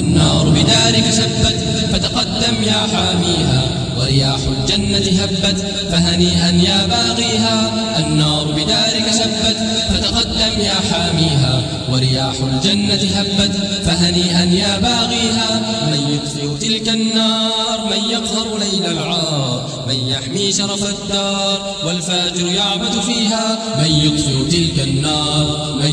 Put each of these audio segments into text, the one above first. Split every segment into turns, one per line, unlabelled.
النار بدارك شبت فتقدم يا حاميها. ورياح الجنة هبت فهنيئا يا باغيها. النار بدارك شبت فتقدم يا حاميها. ورياح الجنة هبت فهنيئا يا باغيها. من يطفئ تلك النار من يقهر ليل العار. من يحمي شرف الدار والفاجر يعبد فيها. من يطفئ تلك النار من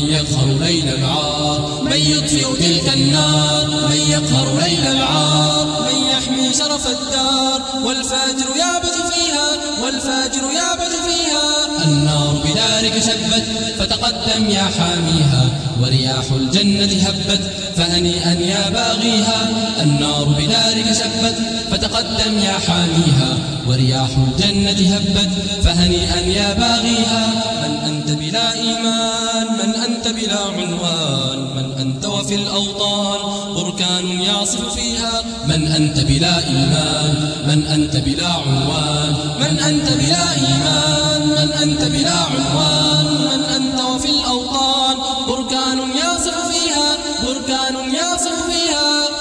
يعبد فيها. النار بدارك شبت فتقدم يا حاميها. ورياح الجنة هبت فهنيئا يا باغيها. النار بدارك شبت فتقدم يا حاميها. ورياح الجنة هبت فهنيئا يا باغيها. من أنت بلا إيمان من أنت بلا عنوان. من أنت وفي الأوطان بركان يعصف فيها. من أنت بلا إيمان من أنت بلا عنوان.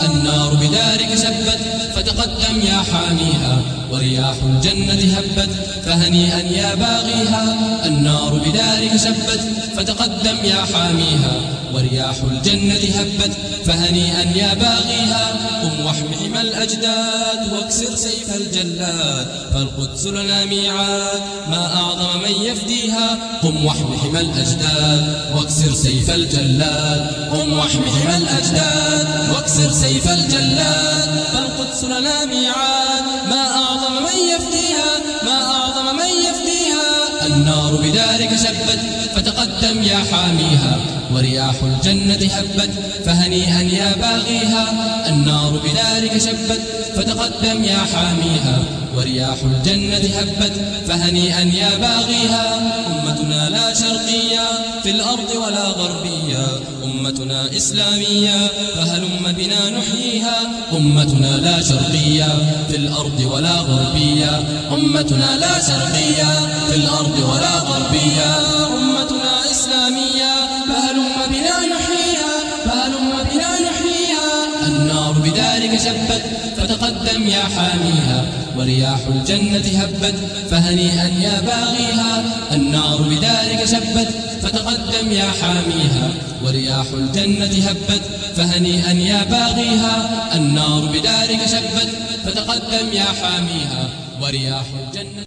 النار بدارك شبت فتقدم يا حاميها ورياح الجنة هبت فهنيئا يا باغيها النار بدارك شبت فتقدم يا حاميها ورياح الجنة هبت فهنيئا يا باغيها قم واحم حمى الأجداد واكسر سيف الجلاد فالقدس لنا ميعاد ما أعظم من يفديها قم واحم حمى الأجداد واكسر سيف الجلاد قم واحم حمى الأجداد واكسر سيف الجلاد لنا ميعاد. ما أعظم من يفديها ما أعظم من يفديها النار بدارك شبت فتقدم يا حاميها. ورياح الجنة هبت فهنيئا يا باغيها. النار بدارك شبت فتقدم يا حاميها. ورياح الجنة هبت فهنيئا يا باغيها. أمتنا لا شرقية في الأرض أمتنا إسلامية فهلم بنا نحييها. أمتنا لا شرقية في الأرض ولا غربية. أمتنا لا شرقية في الأرض ولا غربية. أمتنا إسلامية فهلم بنا نحييها. فهلم بنا نحييها. النار بدارك شبت فتقدم يا حاميها. ورياح الجنة هبت فهنيئا يا باغيها. النار بدارك شبت فتقدم يا حاميها ورياح الجنة هبت فهنيئا يا باغيها النار بدارك شبت فتقدم يا حاميها ورياح الجنة